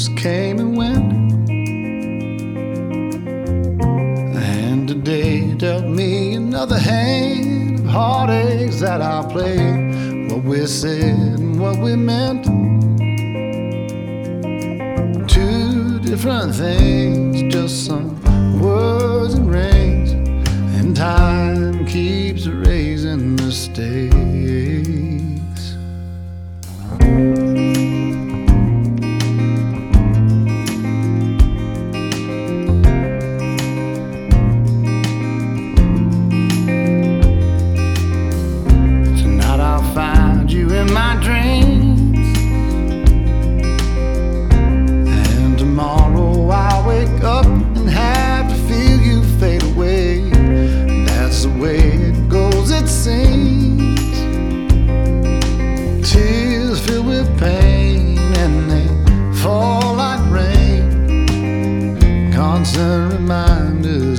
years came and went. And today dealt me another hand of heartaches that I played. What we said and what we meant. Two different things, just some words and rings. And time keeps erasing mistakes. pain and they fall like rain. Constant reminder.